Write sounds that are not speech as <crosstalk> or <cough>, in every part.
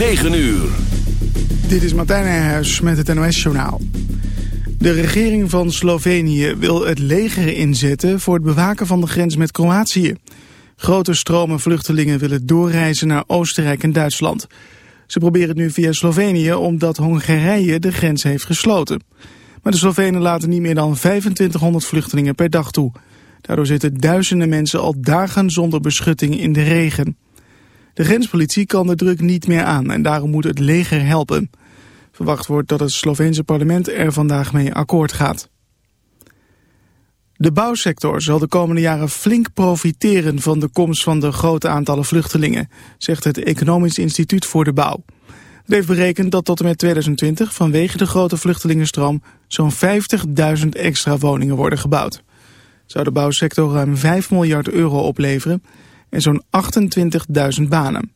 9 uur. Dit is Martijn Nijhuis met het NOS-journaal. De regering van Slovenië wil het leger inzetten voor het bewaken van de grens met Kroatië. Grote stromen vluchtelingen willen doorreizen naar Oostenrijk en Duitsland. Ze proberen het nu via Slovenië omdat Hongarije de grens heeft gesloten. Maar de Slovenen laten niet meer dan 2500 vluchtelingen per dag toe. Daardoor zitten duizenden mensen al dagen zonder beschutting in de regen. De grenspolitie kan de druk niet meer aan en daarom moet het leger helpen. Verwacht wordt dat het Sloveense parlement er vandaag mee akkoord gaat. De bouwsector zal de komende jaren flink profiteren van de komst van de grote aantallen vluchtelingen, zegt het Economisch Instituut voor de Bouw. Het heeft berekend dat tot en met 2020 vanwege de grote vluchtelingenstroom zo'n 50.000 extra woningen worden gebouwd. Zou de bouwsector ruim 5 miljard euro opleveren en zo'n 28.000 banen.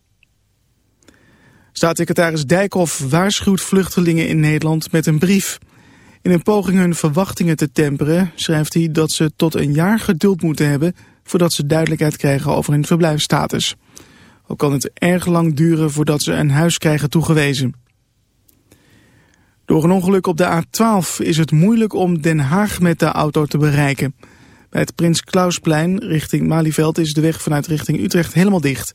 Staatssecretaris Dijkhoff waarschuwt vluchtelingen in Nederland met een brief. In een poging hun verwachtingen te temperen schrijft hij dat ze tot een jaar geduld moeten hebben voordat ze duidelijkheid krijgen over hun verblijfsstatus. Ook kan het erg lang duren voordat ze een huis krijgen toegewezen. Door een ongeluk op de A12 is het moeilijk om Den Haag met de auto te bereiken. Bij het Prins Klausplein richting Malieveld is de weg vanuit richting Utrecht helemaal dicht.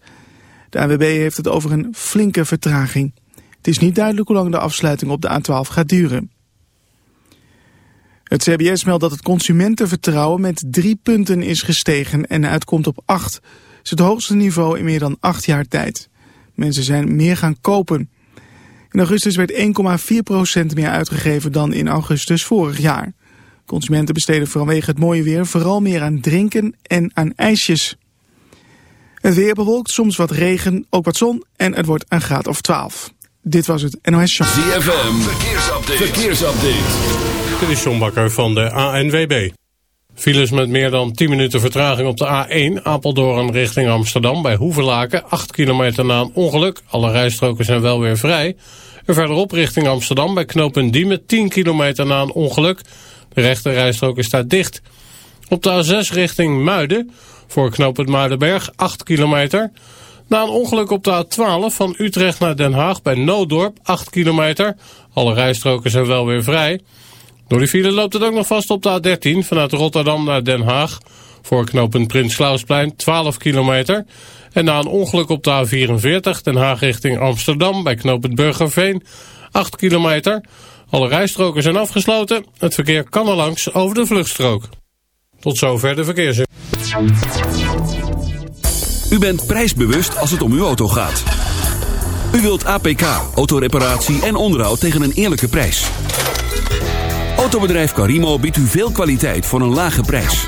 De AWB heeft het over een flinke vertraging. Het is niet duidelijk hoe lang de afsluiting op de A12 gaat duren. Het CBS meldt dat het consumentenvertrouwen met drie punten is gestegen en uitkomt op acht. Het is het hoogste niveau in meer dan acht jaar tijd. Mensen zijn meer gaan kopen. In augustus werd 1,4% meer uitgegeven dan in augustus vorig jaar. Consumenten besteden vanwege het mooie weer vooral meer aan drinken en aan ijsjes. Het weer bewolkt, soms wat regen, ook wat zon en het wordt een graad of 12. Dit was het NOS Show. ZFM, verkeersupdate. verkeersupdate. Dit is John Bakker van de ANWB. Files met meer dan 10 minuten vertraging op de A1 Apeldoorn richting Amsterdam bij Hoevelaken. 8 kilometer na een ongeluk. Alle rijstroken zijn wel weer vrij. En verderop richting Amsterdam bij knooppunt Diemen 10 kilometer na een ongeluk. De rechte rijstrook is daar dicht. Op de A6 richting Muiden voor knooppunt Muidenberg 8 kilometer. Na een ongeluk op de A12 van Utrecht naar Den Haag bij Nooddorp 8 kilometer. Alle rijstroken zijn wel weer vrij. Door die file loopt het ook nog vast op de A13 vanuit Rotterdam naar Den Haag. Voor knooppunt Prins Klausplein 12 kilometer. En na een ongeluk op de A44 Den Haag richting Amsterdam bij knooppunt Burgerveen 8 kilometer. Alle rijstroken zijn afgesloten. Het verkeer kan er langs over de vluchtstrook. Tot zover de verkeers. U bent prijsbewust als het om uw auto gaat. U wilt APK, autoreparatie en onderhoud tegen een eerlijke prijs. Autobedrijf Carimo biedt u veel kwaliteit voor een lage prijs.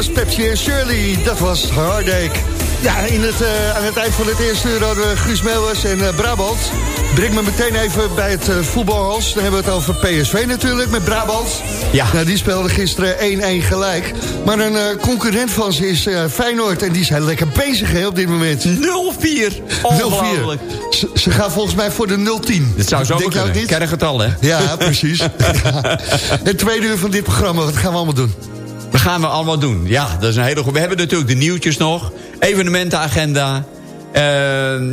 Dames Pepsi en Shirley, dat was Hardake. Ja, in het, eh, aan het eind van het eerste uur hadden we Guus Meeuwers en eh, Brabant. Breng me meteen even bij het uh, voetbalhals. Dan hebben we het over PSV natuurlijk met Brabant. Ja. Nou, die speelde gisteren 1-1 gelijk. Maar een eh, concurrent van ze is eh, Feyenoord. En die zijn lekker bezig hè, op dit moment. 0-4. 0-4. Ongelooflijk. Ze, ze gaan volgens mij voor de 0-10. Dat zou zo Denk kunnen. niet? Kerngetal, hè? Ja, precies. Ja. <laughs> <laughs> Het tweede uur van dit programma, wat gaan we allemaal doen? Dat gaan we allemaal doen. Ja, dat is een hele goede. We hebben natuurlijk de nieuwtjes nog. Evenementenagenda. Eh,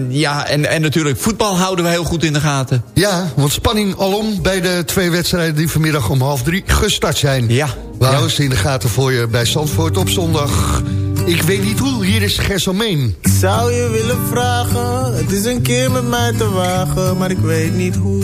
ja, en, en natuurlijk voetbal houden we heel goed in de gaten. Ja, want spanning alom bij de twee wedstrijden die vanmiddag om half drie gestart zijn. Ja. We Ja. houden ze in de gaten voor je bij Zandvoort op zondag. Ik weet niet hoe, hier is Gerselmeen. Ik zou je willen vragen, het is een keer met mij te wagen, maar ik weet niet hoe.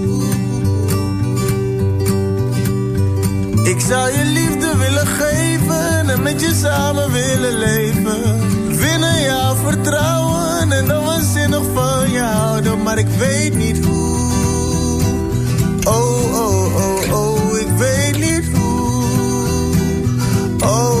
Ik zou je liefde willen geven en met je samen willen leven. Winnen jouw vertrouwen en dan waanzinnig van je houden, maar ik weet niet hoe. Oh, oh, oh, oh, ik weet niet hoe. Oh,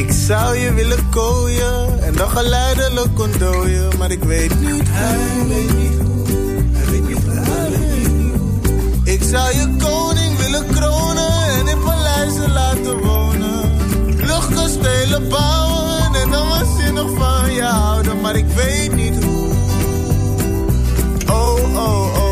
Ik zou je willen kooien, en dan geleidelijk ontdooien, maar ik weet niet Hij weet niet hoe, hij weet niet hoe, hij weet niet hoe. Ik zou je koning willen kronen en in paleizen laten wonen. Luchtkastelen bouwen en dan waanzinnig van je houden, maar ik weet niet hoe. Oh, oh, oh, oh,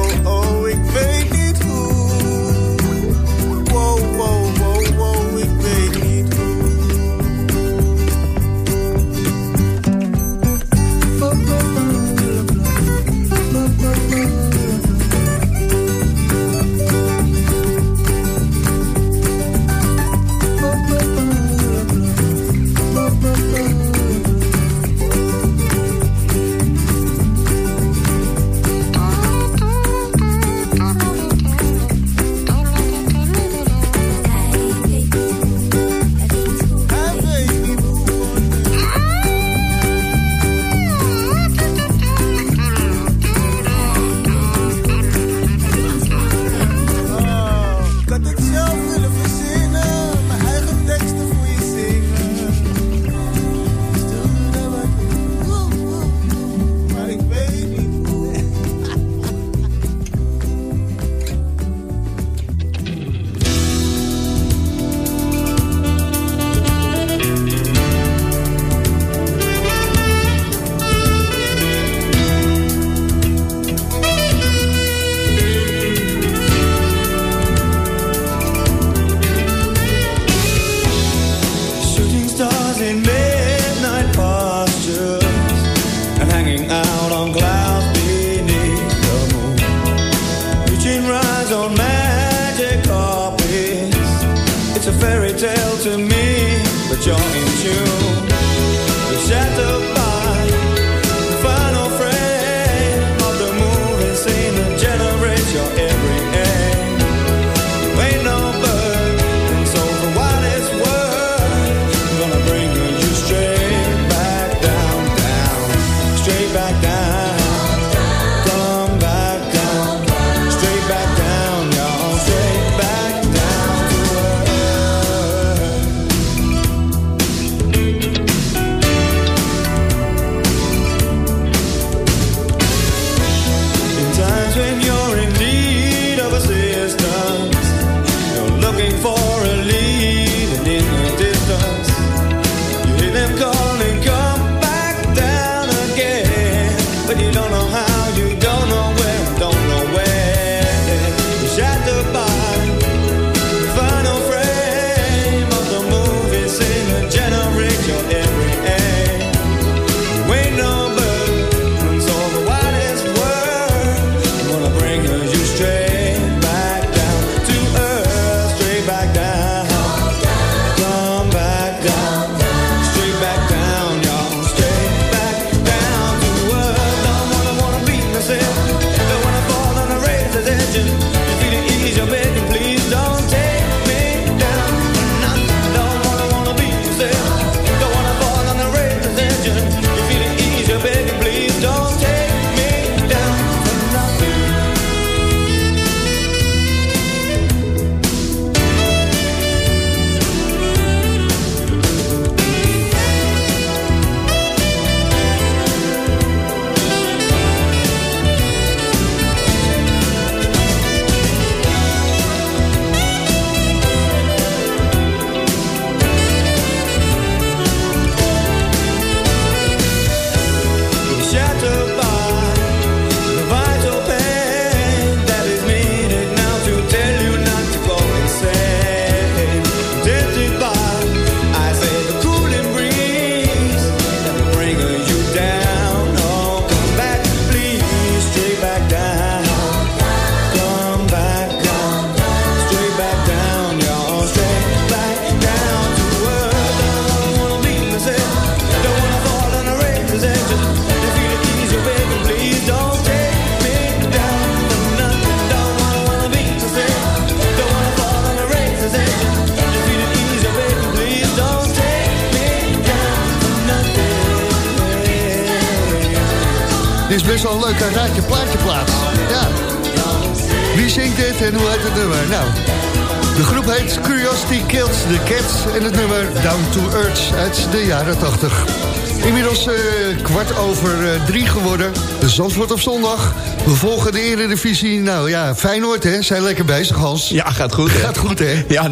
Zandvoort op zondag. We volgen de Eredivisie. Nou ja, Feyenoord hè, zijn lekker bezig Hans. Ja, gaat goed, hè? Gaat goed hè. Ja,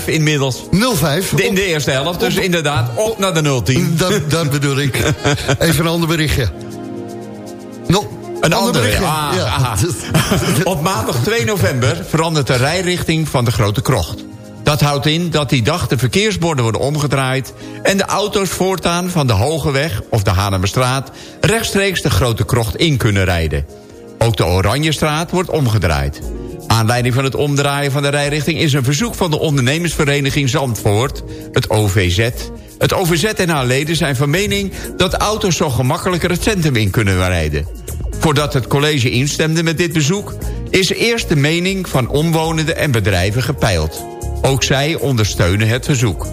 0-5 inmiddels. 0-5. In de eerste helft, dus inderdaad op naar de 0-10. Dat, dat bedoel ik. Even een ander berichtje. No, Een andere, berichtje. ah, ja. aha. <laughs> Op maandag 2 november verandert de rijrichting van de Grote Krocht. Dat houdt in dat die dag de verkeersborden worden omgedraaid... en de auto's voortaan van de Hogeweg of de Hanemerstraat... rechtstreeks de Grote Krocht in kunnen rijden. Ook de Oranjestraat wordt omgedraaid. Aanleiding van het omdraaien van de rijrichting... is een verzoek van de ondernemersvereniging Zandvoort, het OVZ... Het OVZ en haar leden zijn van mening dat auto's zo gemakkelijker het centrum in kunnen rijden. Voordat het college instemde met dit bezoek... is eerst de mening van omwonenden en bedrijven gepeild. Ook zij ondersteunen het verzoek.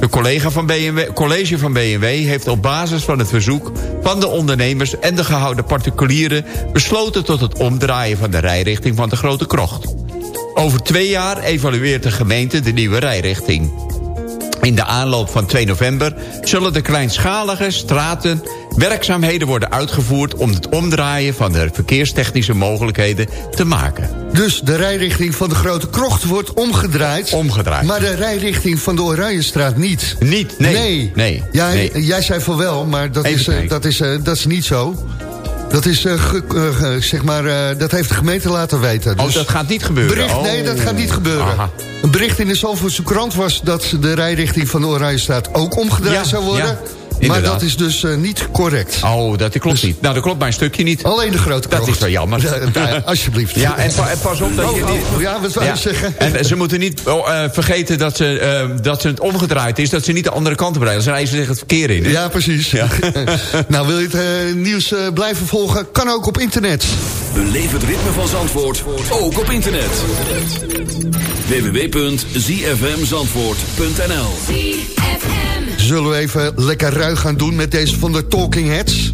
De collega van BMW, college van BMW heeft op basis van het verzoek... van de ondernemers en de gehouden particulieren... besloten tot het omdraaien van de rijrichting van de Grote Krocht. Over twee jaar evalueert de gemeente de nieuwe rijrichting. In de aanloop van 2 november zullen de kleinschalige straten werkzaamheden worden uitgevoerd om het omdraaien van de verkeerstechnische mogelijkheden te maken. Dus de rijrichting van de Grote Krocht wordt omgedraaid. Omgedraaid. Maar de rijrichting van de Oranjestraat niet. Niet, nee. Nee. nee, Ja, nee. Jij zei van wel, maar dat, Even is, eh, kijken. dat, is, eh, dat is niet zo. Dat is, eh, zeg maar, dat heeft de gemeente laten weten. Oh, Dus dat gaat niet gebeuren. Bericht, nee, Oh. dat gaat niet gebeuren. Aha. Een bericht in de Zalvoortse krant was dat de rijrichting van de Oranjestraat ook omgedraaid Ja, zou worden. ja, maar dat is dus eh, niet correct. Oh, dat klopt Dus- niet. Nou, dat klopt mijn stukje niet. Alleen de Grote Dat Krocht. is wel jammer. Ja, ja, alsjeblieft. Ja, en, pa- en pas op dat je Oh, niet... oh, ja, wat je Ja, zeggen? En ze moeten niet oh, eh, vergeten dat, ze, eh, dat ze het omgedraaid is... dat ze niet de andere kant op rijden. Dan rijden ze zich het verkeer in. hè? Ja, precies. <laughs> nou, wil je het eh, nieuws eh, blijven volgen? Kan ook op internet. Beleef het ritme van Zandvoort, ook op internet. www.zfmzandvoort.nl Zullen we even lekker ruig gaan doen met deze van de Talking Heads?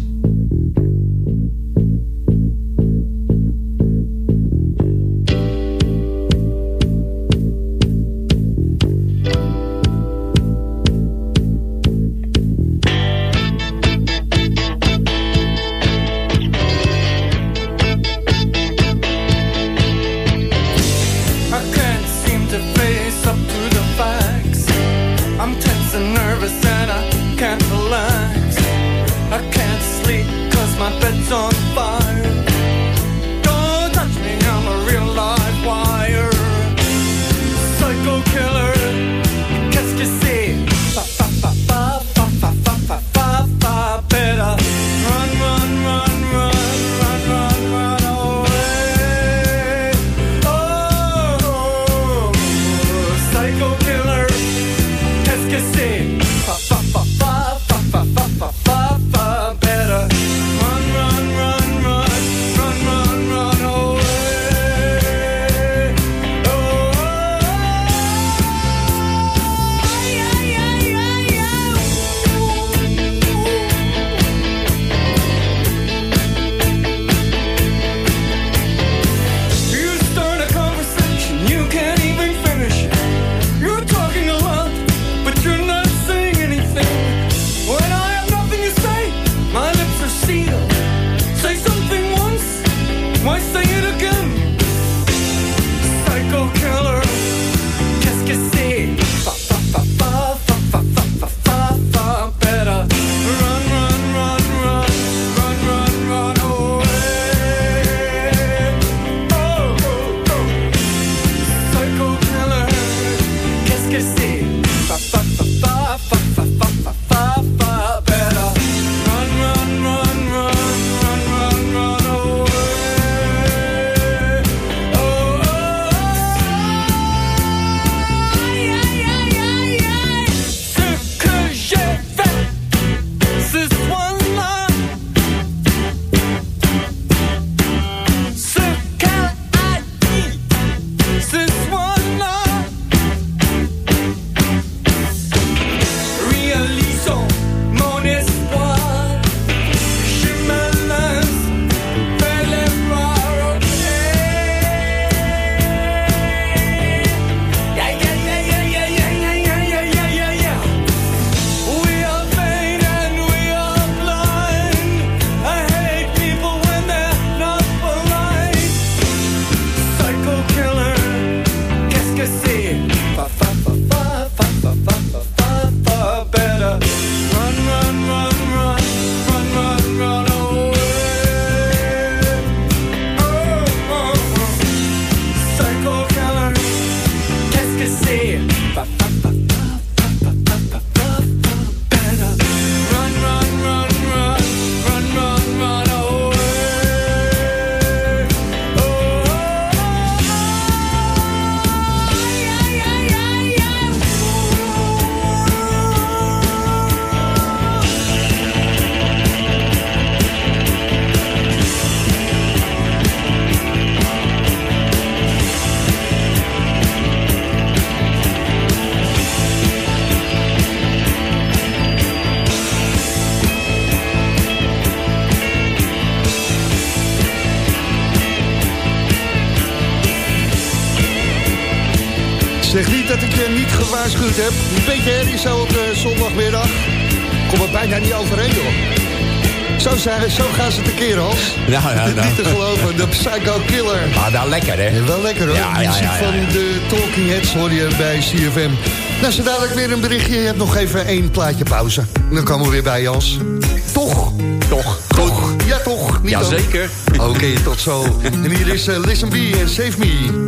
Niet gewaarschuwd heb. Een beetje herrie zo op de zondagmiddag. Kom er bijna niet overheen, joh. Zo, zijn, zo gaan ze tekeer, Hans. <laughs> <laughs> Nou, ja, nou. Niet te geloven, de Psycho Killer. Ah, nou lekker, hè? Ja, wel lekker hoor. Ja, ja, ja, van de Talking Heads hoor je bij CFM. Nou, zo dadelijk weer een berichtje. Je hebt nog even één plaatje pauze. Dan komen we weer bij Jans. Toch? Toch. Toch? Ja, toch? Niet? Jazeker. Oké, tot zo. En hier is eh, Listen B en Save Me.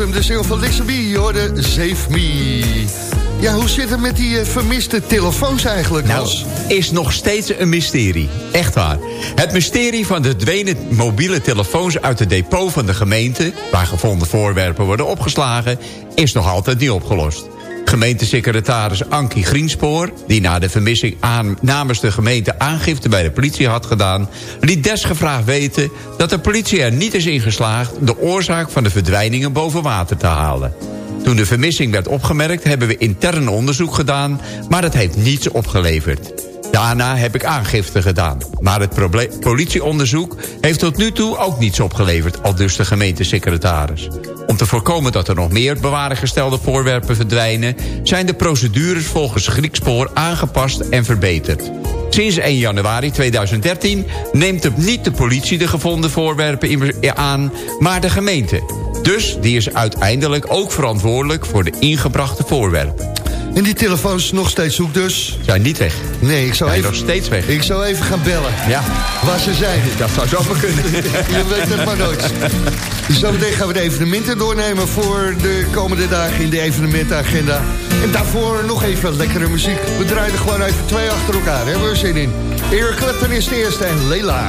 Hem, de single van B. Je hoorde Save Me. Ja, hoe zit het met die eh, vermiste telefoons eigenlijk, Nou, Hans? is nog steeds een mysterie. Echt waar. Het mysterie van de verdwenen mobiele telefoons uit het depot van de gemeente... waar gevonden voorwerpen worden opgeslagen... is nog altijd niet opgelost. Gemeentesecretaris Ankie Grienspoor... die na de vermissing aan, namens de gemeente aangifte bij de politie had gedaan... liet desgevraagd weten dat de politie er niet is in geslaagd... de oorzaak van de verdwijningen boven water te halen. Toen de vermissing werd opgemerkt hebben we intern onderzoek gedaan... maar het heeft niets opgeleverd. Daarna heb ik aangifte gedaan. Maar het politieonderzoek heeft tot nu toe ook niets opgeleverd... al dus de gemeentesecretaris. Om te voorkomen dat er nog meer bewaargestelde voorwerpen verdwijnen... zijn de procedures volgens Griekspoor aangepast en verbeterd. Sinds 1 januari 2013 neemt het niet de politie de gevonden voorwerpen aan... maar de gemeente. Dus die is uiteindelijk ook verantwoordelijk voor de ingebrachte voorwerpen. En die telefoons nog steeds zoek dus? Zijn niet weg. Nee, ik zou Zijn even... nog steeds weg. Ik zou even gaan bellen. Ja, Waar ze zijn. <laughs> dat zou zomaar kunnen. <laughs> Je weet het maar nooit. Zometeen gaan we de evenementen doornemen voor de komende dagen in de evenementenagenda. En daarvoor nog even lekkere muziek. We draaien gewoon even twee achter elkaar, hebben we er zin in. Eric Clapton is de eerste en Leila.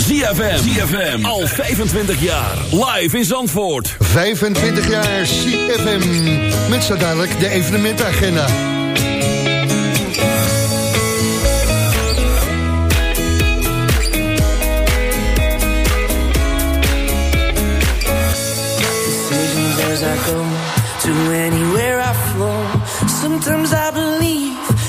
ZFM. ZFM. Al 25 jaar. Live in Zandvoort. 25 jaar CFM. Met zo dadelijk de evenementagenda. decisions as I go to anywhere I flow. Sometimes I believe,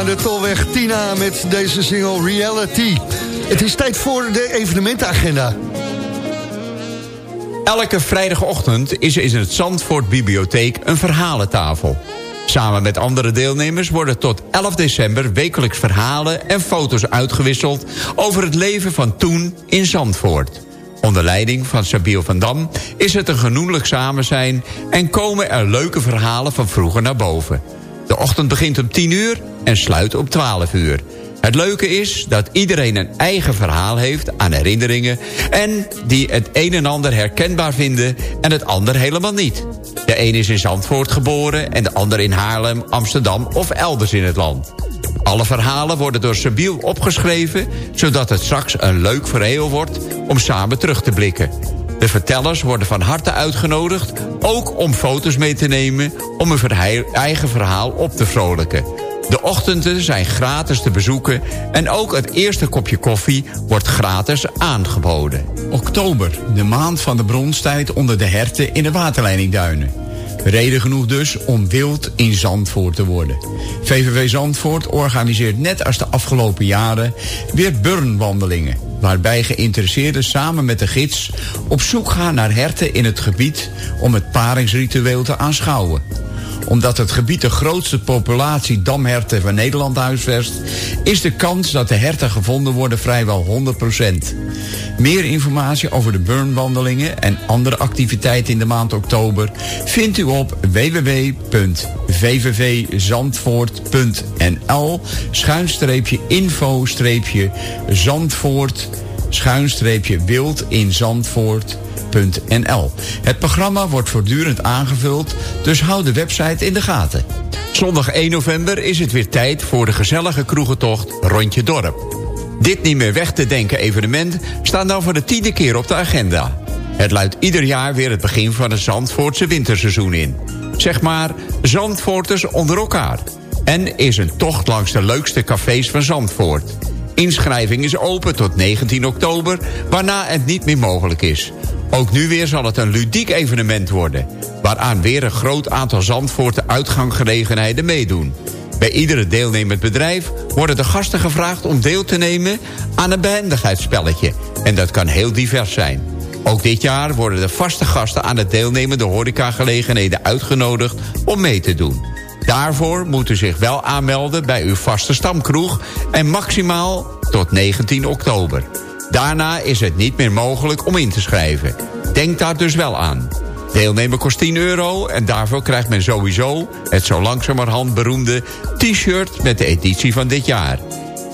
aan de Tolweg Tina met deze single Reality. Het is tijd voor de evenementenagenda. Elke vrijdagochtend is er in het Zandvoort Bibliotheek een verhalentafel. Samen met andere deelnemers worden tot 11 december wekelijks verhalen en foto's uitgewisseld over het leven van toen in Zandvoort. Onder leiding van Sabiel van Dam is het een genoeglijk samen zijn en komen er leuke verhalen van vroeger naar boven. De ochtend begint om 10 uur en sluit om 12 uur. Het leuke is dat iedereen een eigen verhaal heeft aan herinneringen... en die het een en ander herkenbaar vinden en het ander helemaal niet. De een is in Zandvoort geboren en de ander in Haarlem, Amsterdam of elders in het land. Alle verhalen worden door Sabiel opgeschreven... zodat het straks een leuk verhaal wordt om samen terug te blikken. De vertellers worden van harte uitgenodigd... ook om foto's mee te nemen om verheil- eigen verhaal op te vrolijken. De ochtenden zijn gratis te bezoeken... en ook het eerste kopje koffie wordt gratis aangeboden. Oktober, de maand van de bronstijd onder de herten in de waterleidingduinen. Reden genoeg dus om wild in Zandvoort te worden. VVV Zandvoort organiseert net als de afgelopen jaren weer burnwandelingen. Waarbij geïnteresseerden samen met de gids op zoek gaan naar herten in het gebied om het paringsritueel te aanschouwen omdat het gebied de grootste populatie damherten van Nederland huisvest... is de kans dat de herten gevonden worden vrijwel 100%. Meer informatie over de burnwandelingen en andere activiteiten in de maand oktober... vindt u op www.vvvzandvoort.nl schuinstreepje info streepje Zandvoort schuinstreepje. Het programma wordt voortdurend aangevuld, dus hou de website in de gaten. Zondag 1 november is het weer tijd voor de gezellige kroegentocht Rondje Dorp. Dit niet meer weg te denken evenement staat nou voor de tiende keer op de agenda. Het luidt ieder jaar weer het begin van het Zandvoortse winterseizoen in. Zeg maar Zandvoorters onder elkaar. En is een tocht langs de leukste cafés van Zandvoort. Inschrijving is open tot 19 oktober, waarna het niet meer mogelijk is. Ook nu weer zal het een ludiek evenement worden... waaraan weer een groot aantal Zandvoorten uitganggelegenheden meedoen. Bij iedere deelnemend bedrijf worden de gasten gevraagd om deel te nemen aan een behendigheidsspelletje. En dat kan heel divers zijn. Ook dit jaar worden de vaste gasten aan het deelnemende horecagelegenheden uitgenodigd om mee te doen. Daarvoor moet u zich wel aanmelden bij uw vaste stamkroeg en maximaal tot 19 oktober. Daarna is het niet meer mogelijk om in te schrijven. Denk daar dus wel aan. Deelnemen kost 10 euro en daarvoor krijgt men sowieso... het zo langzamerhand beroemde t-shirt met de editie van dit jaar.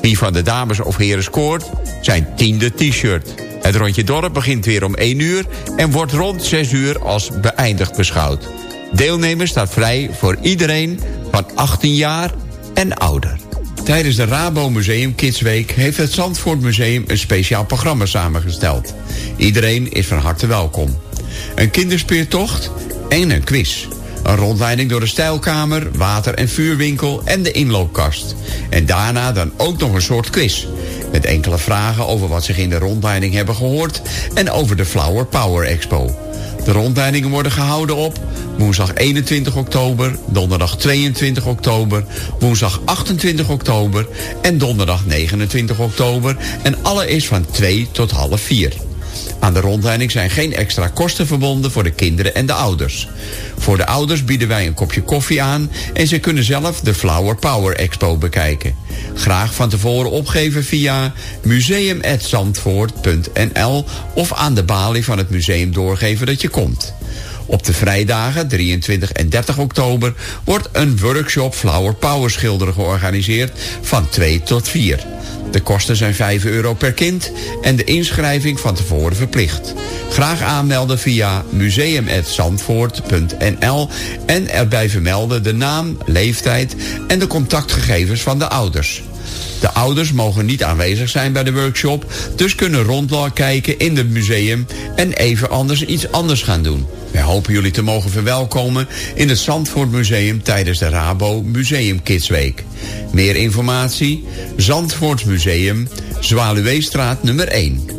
Wie van de dames of heren scoort, zijn tiende t-shirt. Het rondje dorp begint weer om 1 uur... en wordt rond 6 uur als beëindigd beschouwd. Deelnemen staat vrij voor iedereen van 18 jaar en ouder. Tijdens de Rabo Museum Kidsweek heeft het Zandvoort Museum een speciaal programma samengesteld. Iedereen is van harte welkom. Een kinderspeertocht en een quiz. Een rondleiding door de stijlkamer, water- en vuurwinkel en de inloopkast. En daarna dan ook nog een soort quiz. Met enkele vragen over wat zich in de rondleiding hebben gehoord... en over de Flower Power Expo. De rondleidingen worden gehouden op woensdag 21 oktober, donderdag 22 oktober, woensdag 28 oktober en donderdag 29 oktober. En alle is van 2 tot half 4. Aan de rondleiding zijn geen extra kosten verbonden voor de kinderen en de ouders. Voor de ouders bieden wij een kopje koffie aan... en ze kunnen zelf de Flower Power Expo bekijken. Graag van tevoren opgeven via museum.zandvoort.nl... of aan de balie van het museum doorgeven dat je komt. Op de vrijdagen 23 en 30 oktober wordt een workshop Flower Power schilderen georganiseerd van 2 tot 4. De kosten zijn 5 euro per kind en de inschrijving van tevoren verplicht. Graag aanmelden via museum.zandvoort.nl en erbij vermelden de naam, leeftijd en de contactgegevens van de ouders. De ouders mogen niet aanwezig zijn bij de workshop... dus kunnen rondkijken in het museum en even anders iets anders gaan doen. Wij hopen jullie te mogen verwelkomen in het Zandvoort Museum... tijdens de Rabo Museum Kids Week. Meer informatie? Zandvoort Museum, Zwaluweestraat nummer 1.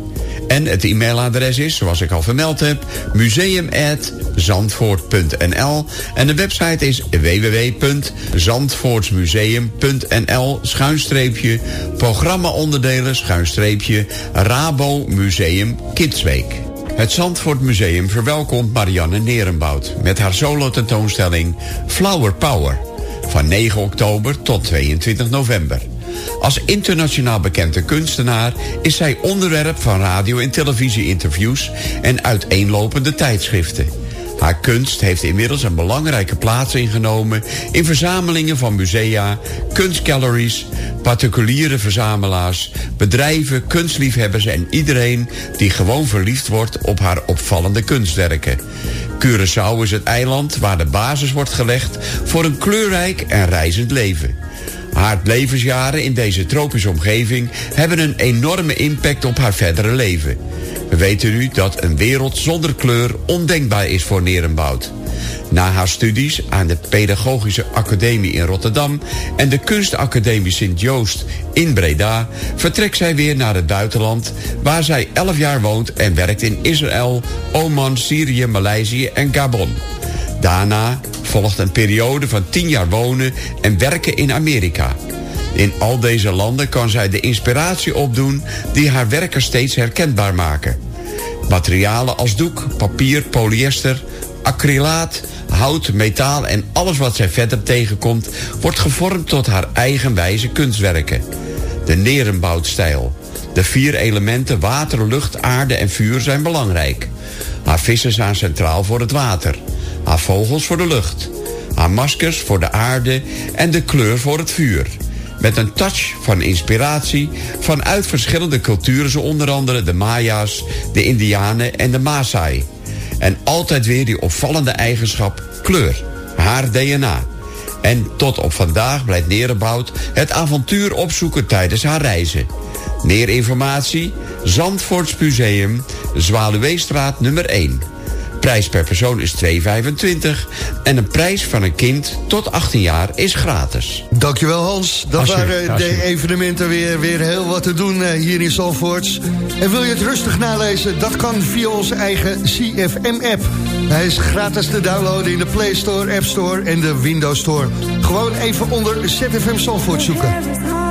En het e-mailadres is, zoals ik al vermeld heb, museum.zandvoort.nl. En de website is www.zandvoortsmuseum.nl schuinstreepje programmaonderdelen schuinstreepje Rabo Museum Kidsweek. Het Zandvoort Museum verwelkomt Marianne Nerenbout met haar solo-tentoonstelling Flower Power van 9 oktober tot 22 november. Als internationaal bekende kunstenaar is zij onderwerp van radio- en televisie-interviews en uiteenlopende tijdschriften. Haar kunst heeft inmiddels een belangrijke plaats ingenomen in verzamelingen van musea, kunstgalleries, particuliere verzamelaars, bedrijven, kunstliefhebbers en iedereen die gewoon verliefd wordt op haar opvallende kunstwerken. Curaçao is het eiland waar de basis wordt gelegd voor een kleurrijk en reizend leven. Haar levensjaren in deze tropische omgeving hebben een enorme impact op haar verdere leven. We weten nu dat een wereld zonder kleur ondenkbaar is voor Nerenbout. Na haar studies aan de Pedagogische Academie in Rotterdam... en de Kunstacademie Sint-Joost in Breda... vertrekt zij weer naar het buitenland... waar zij 11 jaar woont en werkt in Israël, Oman, Syrië, Maleisië en Gabon. Daarna volgt een periode van 10 jaar wonen en werken in Amerika. In al deze landen kan zij de inspiratie opdoen... die haar werken steeds herkenbaar maken. Materialen als doek, papier, polyester, acrylaat, hout, metaal en alles wat zij verder tegenkomt... wordt gevormd tot haar eigenwijze kunstwerken. De Nerenboutstijl. De vier elementen water, lucht, aarde en vuur zijn belangrijk. Haar vissen staan centraal voor het water. Haar vogels voor de lucht. Haar maskers voor de aarde en de kleur voor het vuur. Met een touch van inspiratie vanuit verschillende culturen... zo onder andere de Maya's, de Indianen en de Maasai. En altijd weer die opvallende eigenschap kleur, haar DNA. En tot op vandaag blijft Nerenbout het avontuur opzoeken tijdens haar reizen. Meer informatie, Zandvoorts Museum, Zwaluweestraat nummer 1. Prijs per persoon is 2,25 en een prijs van een kind tot 18 jaar is gratis. Dankjewel Hans. Dat waren de evenementen weer, weer heel wat te doen eh, hier in Zandvoort. En wil je het rustig nalezen? Dat kan via onze eigen CFM-app. Hij is gratis te downloaden in de Play Store, App Store en de Windows Store. Gewoon even onder ZFM Zandvoort zoeken.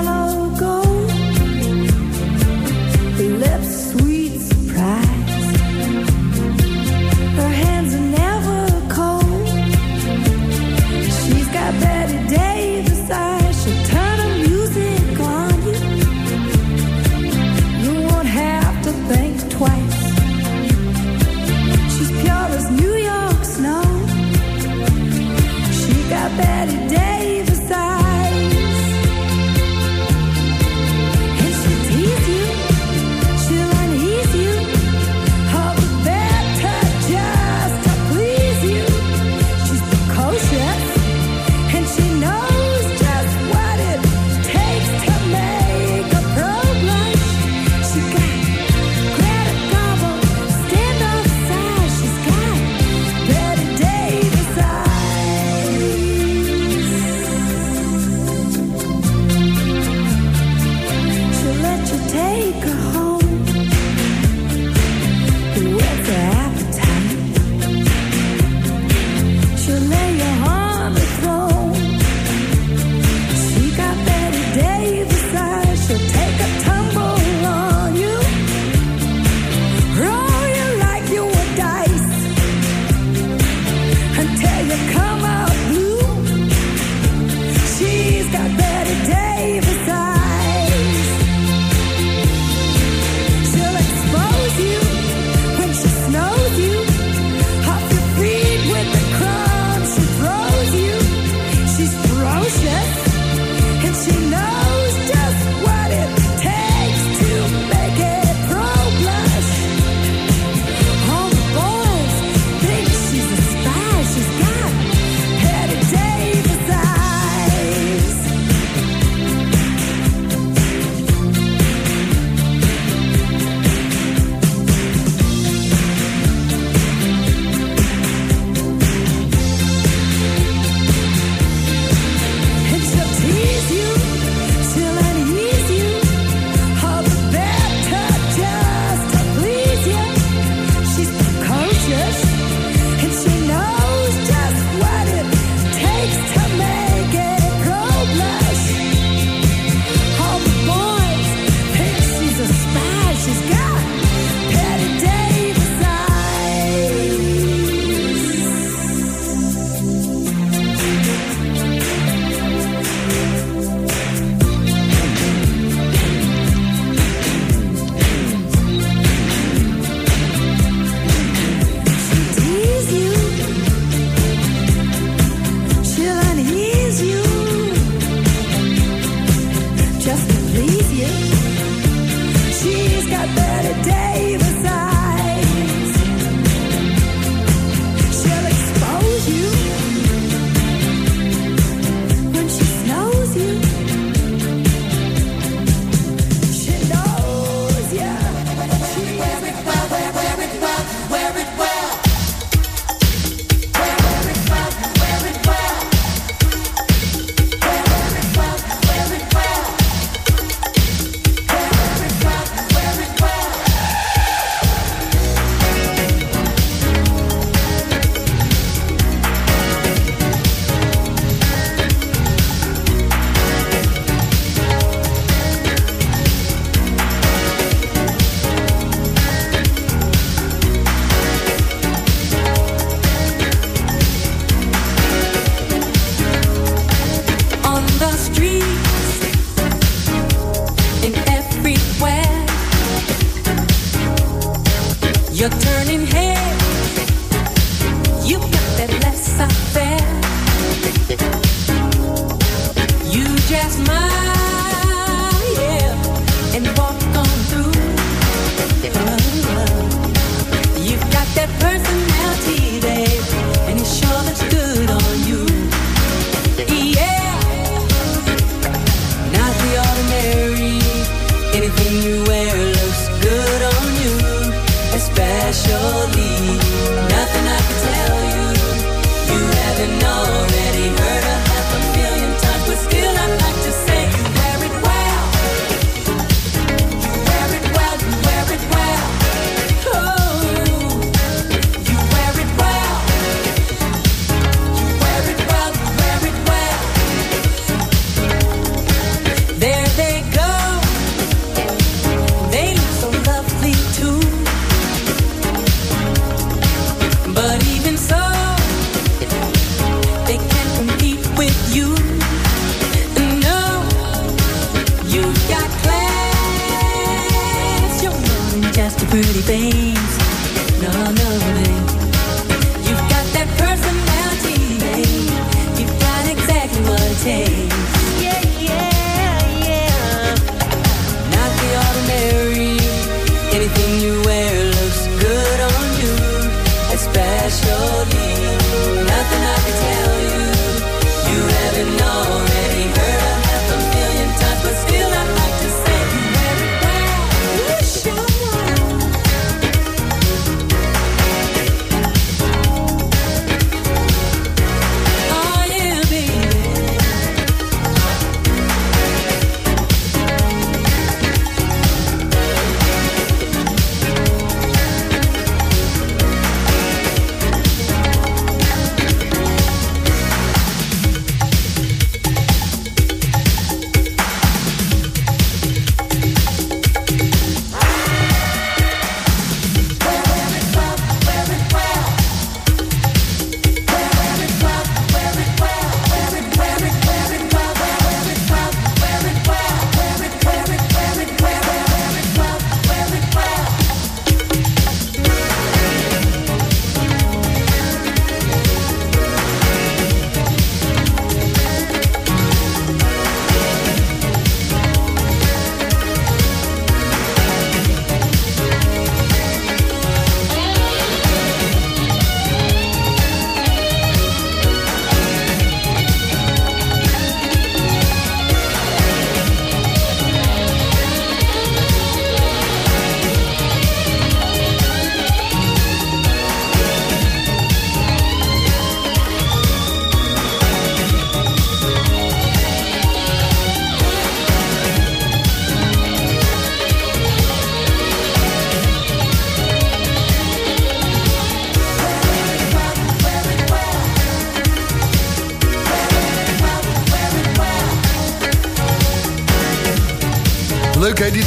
在手里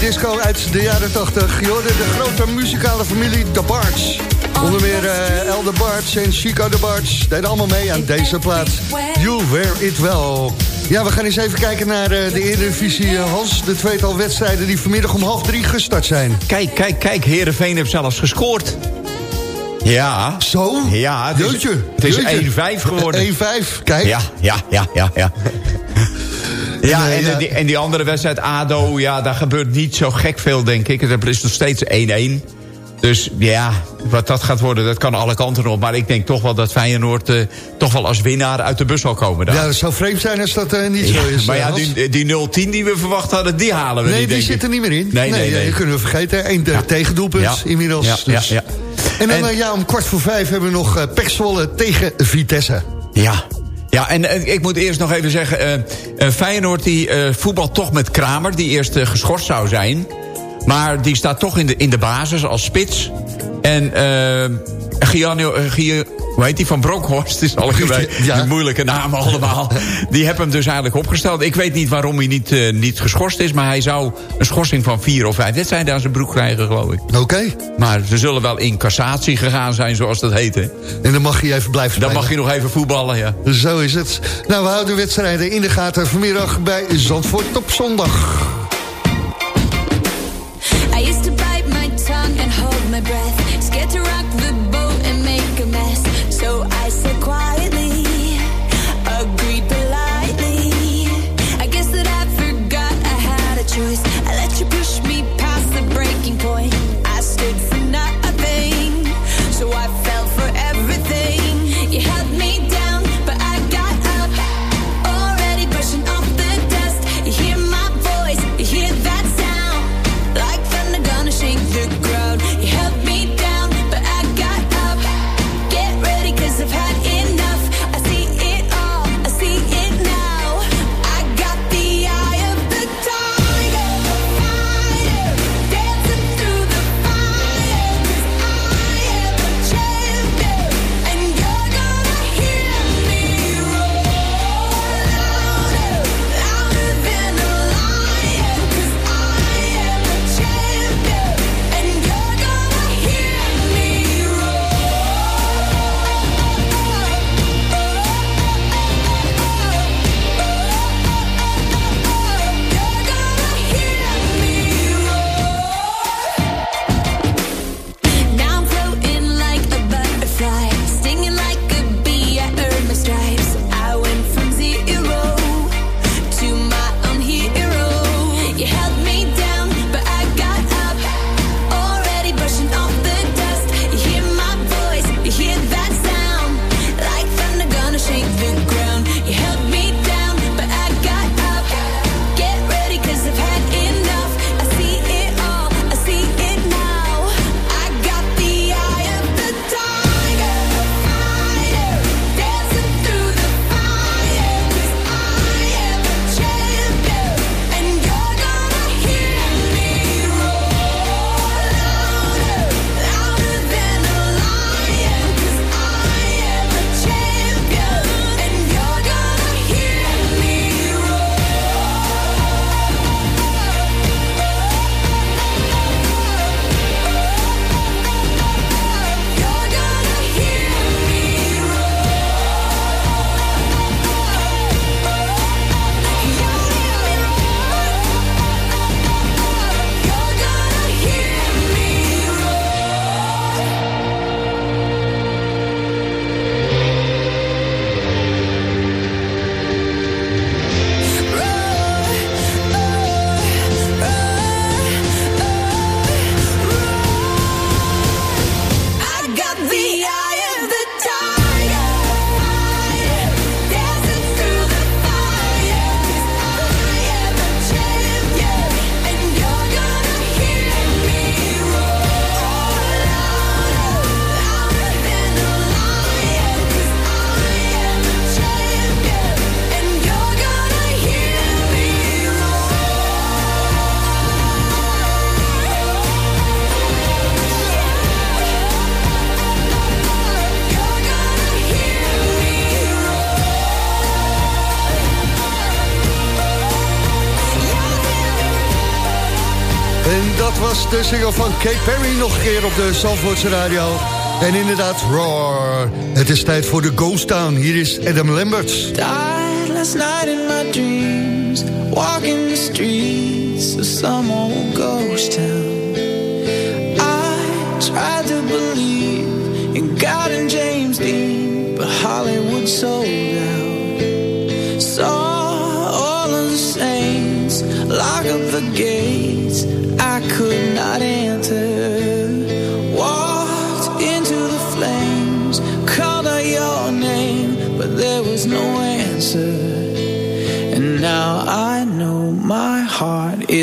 disco uit de jaren 80. Je hoorde de grote muzikale familie The Barts. Onder meer eh El de Barts en Chico de Barts deden allemaal mee aan deze plaats. You Wear It Well. Ja, we gaan eens even kijken naar eh, de Eredivisie. Eh, Hans, de tweetal wedstrijden die vanmiddag om half drie gestart zijn. Kijk, kijk, kijk, Heerenveen heeft zelfs gescoord. Ja. Zo? Ja, het is, het is jeetje. 1-5 geworden. 1-5, kijk. Ja, ja, ja, ja, ja. Ja, Nee, en. Die, en die andere wedstrijd, ADO, ja, daar gebeurt niet zo gek veel, denk ik. Het is nog steeds 1-1. Dus ja, wat dat gaat worden, dat kan alle kanten op. Maar ik denk toch wel dat Feyenoord eh, toch wel als winnaar uit de bus zal komen daar. Ja, het zou vreemd zijn als dat eh, niet Ja, zo is. maar eh, ja, die, die 0-10 die we verwacht hadden, die halen we Nee, niet, die denk zit er niet meer in. Nee, nee, nee. Die kunnen we vergeten. Eén Ja. tegendoelpunt Ja. inmiddels. Dus. ja, ja. En dan En- ja, om kwart voor vijf hebben we nog uh, Pek Zwolle tegen Vitesse. Ja. Ja, en eh, ik moet eerst nog even zeggen... eh, eh, Feyenoord die voetbalt toch met Kramer... die eerst geschorst zou zijn. Maar die staat toch in de, in de basis als spits. En Gianni, Gia- hoe heet die, van Bronkhorst... is algemeen Ja. die moeilijke namen allemaal. Die hebben hem dus eigenlijk opgesteld. Ik weet niet waarom hij niet, eh, niet geschorst is... maar hij zou een schorsing van vier of vijf wedstrijden aan zijn broek krijgen, geloof ik. Oké. Maar ze zullen wel in cassatie gegaan zijn, zoals dat heet. hè. En dan mag je even blijven Dan mag je nog even voetballen, ja. Zo is het. Nou, we houden de wedstrijden in de gaten vanmiddag bij Zandvoort op zondag. Was de single van Kate Perry nog een keer op de Zandvoortse radio. En inderdaad, Roar. Het is tijd voor de Ghost Town. Hier is Adam Lambert. Died last night in my dreams, walking the streets of some old ghost town. I tried to believe in God and James Dean, but Hollywood sold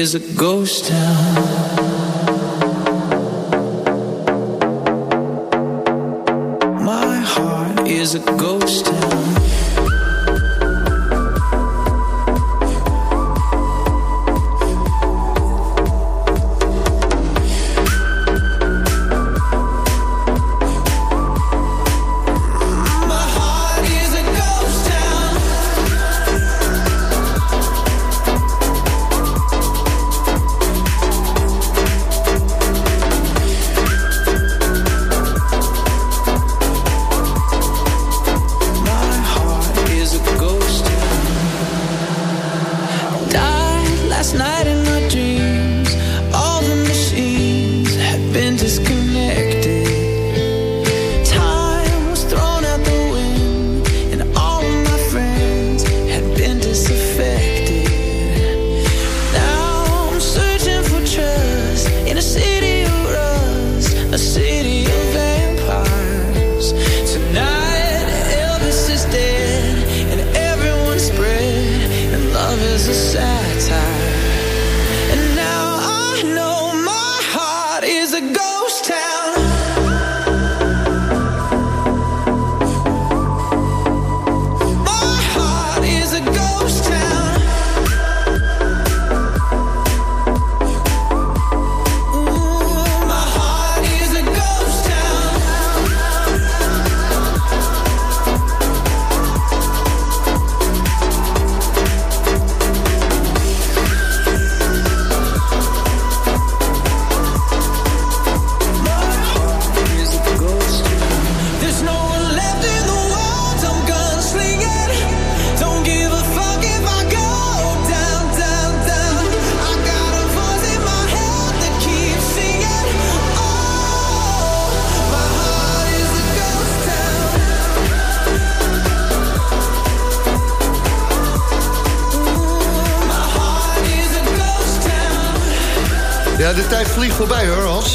is a ghost town. Last night in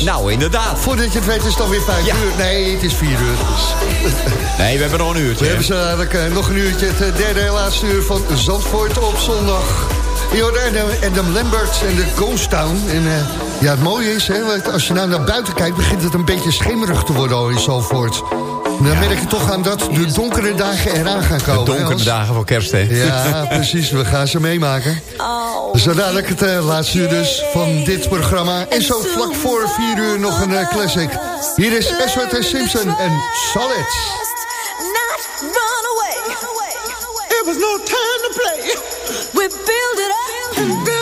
Nou, inderdaad. Voordat je het weet is het alweer vijf Ja. uur. Nee, het is vier uur. Nee, we hebben nog een uurtje. We hebben zo dadelijk eh, nog een uurtje. Het eh, derde en laatste uur van Zandvoort op zondag. Adam, Adam Lambert en de Ghost Town. En eh, ja, het mooie is, hè, want als je nou naar buiten kijkt... begint het een beetje schemerig te worden al in Zandvoort. Dan merk je toch aan dat de donkere dagen eraan gaan komen. De hè, donkere dagen voor kerst, hè? Ja, precies. We gaan ze meemaken. Zo dadelijk het eh, laatste uur dus van dit programma. En zo vlak voor vier uur nog een eh, classic. Hier is S.W.T. Simpson en Solid. not run away. It was no time to play. We build it up and build it up